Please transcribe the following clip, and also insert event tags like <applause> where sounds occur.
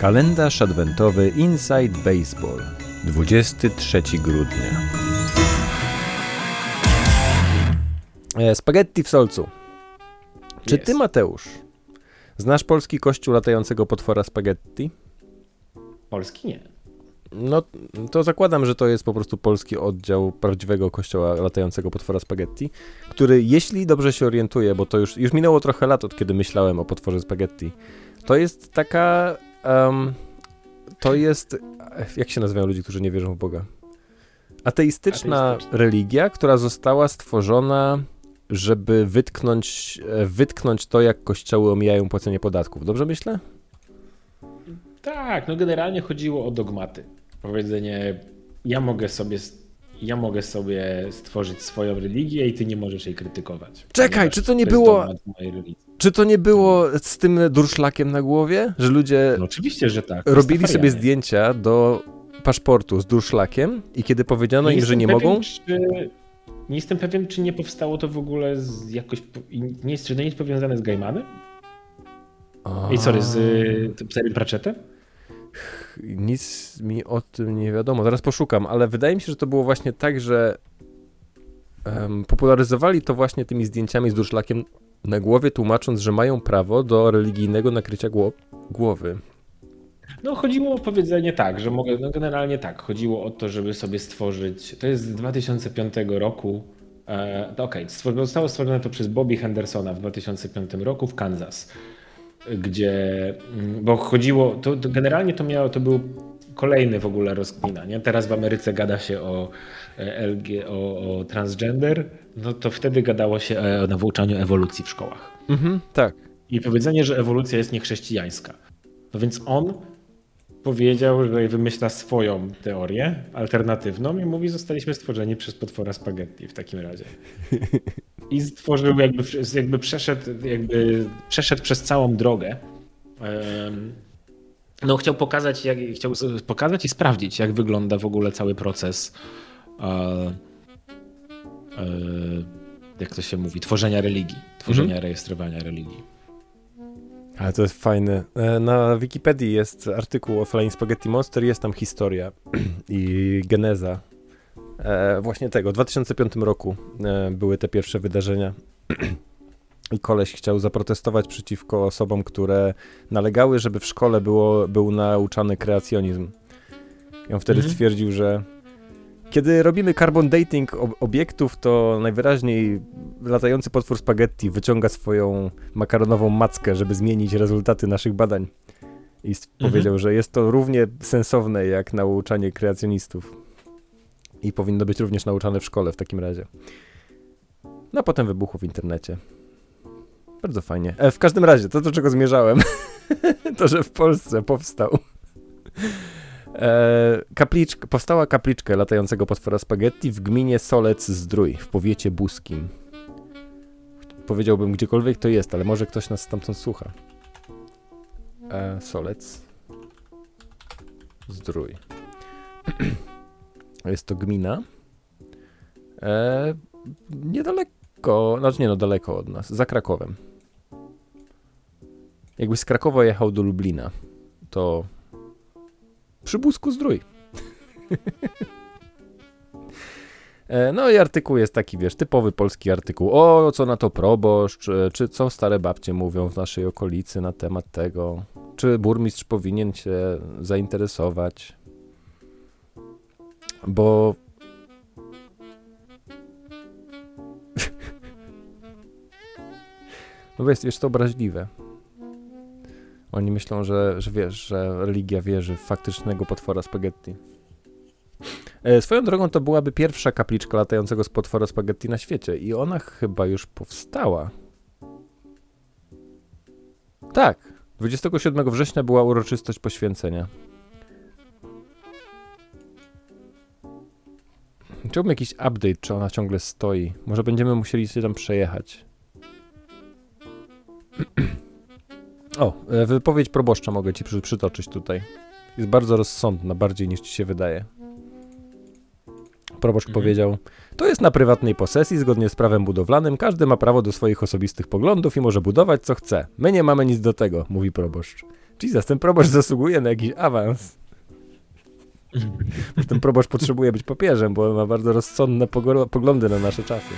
Kalendarz adwentowy Inside Baseball 23 grudnia e, Spaghetti w solcu Czy ty Mateusz znasz polski kościół latającego potwora spaghetti? Polski nie. No to zakładam, że to jest po prostu polski oddział prawdziwego kościoła latającego potwora spaghetti, który jeśli dobrze się orientuję, bo to już, już minęło trochę lat od kiedy myślałem o potworze spaghetti, to jest taka... em, to jest... Jak się nazywają ludzie, którzy nie wierzą w Boga? Ateistyczna, Ateistyczna. religia, która została stworzona, żeby wytknąć, e, wytknąć to, jak kościoły omijają płacenie podatków. Dobrze myślę? Tak, no generalnie chodziło o dogmaty. Powiedzenie, ja mogę sobie, ja mogę sobie stworzyć swoją religię i ty nie możesz jej krytykować. Czekaj, czy to nie było- dogmat mojej religii. Czy to nie było z tym durszlakiem na głowie, że ludzie No oczywiście, że tak. robili sobie zdjęcia do paszportu z durszlakiem i kiedy powiedziano Nie im, że nie pewien, mogą, Czy, nie jestem pewien, czy nie powstało to w ogóle z jakoś. Nie jest, czy to nie jest powiązane z Gaimanem? I sorry, z y, Pserym Pratchettem? Nic mi o tym nie wiadomo. Zaraz poszukam, ale wydaje mi się, że to było właśnie tak, że popularyzowali to właśnie tymi zdjęciami z durszlakiem na głowie, tłumacząc, że mają prawo do religijnego nakrycia gło- głowy. No, chodziło o powiedzenie tak, że mogę, no generalnie tak, chodziło o to, żeby sobie stworzyć, to jest z 2005 roku, e, okej, stwor- zostało stworzone to przez Bobby Hendersona w 2005 roku w Kansas, gdzie, mm, bo chodziło, to, to generalnie to miało, to był kolejny w ogóle rozkmina, nie? Teraz w Ameryce gada się o e, LG, o, o transgender, no to wtedy gadało się e, o nauczaniu ewolucji w szkołach. Mhm, tak. I powiedzenie, że ewolucja jest niechrześcijańska. No więc on powiedział, że wymyśla swoją teorię alternatywną i mówi, zostaliśmy stworzeni przez potwora spaghetti w takim razie. I stworzył, jakby, jakby, przeszedł, jakby przeszedł przez całą drogę. No, chciał pokazać, jak, chciał pokazać i sprawdzić, jak wygląda w ogóle cały proces. e, e, Jak to się mówi? Tworzenia religii, tworzenia, rejestrowania religii. Ale to jest fajne. E, Na Wikipedii jest artykuł o Flying Spaghetti Monster, jest tam historia <clears throat> i geneza e, właśnie tego. W 2005 roku były te pierwsze wydarzenia <clears throat> i koleś chciał zaprotestować przeciwko osobom, które nalegały, żeby w szkole było, był nauczany kreacjonizm. I on wtedy Mhm. stwierdził, że kiedy robimy carbon dating ob- obiektów, to najwyraźniej latający potwór spaghetti wyciąga swoją makaronową mackę, żeby zmienić rezultaty naszych badań. I Mhm. powiedział, że jest to równie sensowne jak nauczanie kreacjonistów. I powinno być również nauczane w szkole w takim razie. No a potem wybuchło w internecie. Bardzo fajnie. E, w każdym razie, to do czego zmierzałem, <laughs> to że w Polsce powstał e, kapliczka, powstała kapliczka latającego potwora spaghetti w gminie Solec Zdrój w powiecie buskim. Powiedziałbym gdziekolwiek to jest, ale może ktoś nas stamtąd słucha. E, Solec Zdrój. <clears throat> jest to gmina. E, niedaleko, znaczy nie no, daleko od nas, za Krakowem. Jakby z Krakowa jechał do Lublina, to przy Busku Zdrój. <laughs> E, No i artykuł jest taki, wiesz, typowy polski artykuł. O, co na to proboszcz, e, czy co stare babcie mówią w naszej okolicy na temat tego, czy burmistrz powinien się zainteresować. Bo no bo jest, jest to obraźliwe. Oni myślą, że, że wiesz, że religia wierzy w faktycznego potwora spaghetti. E, Swoją drogą to byłaby pierwsza kapliczka latającego z potwora spaghetti na świecie i ona chyba już powstała. Tak. 27 września była uroczystość poświęcenia. Chciałbym jakiś update, czy ona ciągle stoi. Może będziemy musieli się tam przejechać. O, e, wypowiedź proboszcza mogę ci przy, przytoczyć tutaj. Jest bardzo rozsądna, bardziej niż ci się wydaje. Proboszcz Mhm. powiedział: To jest na prywatnej posesji, zgodnie z prawem budowlanym. Każdy ma prawo do swoich osobistych poglądów i może budować co chce. My nie mamy nic do tego, mówi proboszcz. Jesus, ten proboszcz zasługuje na jakiś awans. <laughs> Ten proboszcz potrzebuje być papieżem, bo ma bardzo rozsądne poglądy na nasze czasy.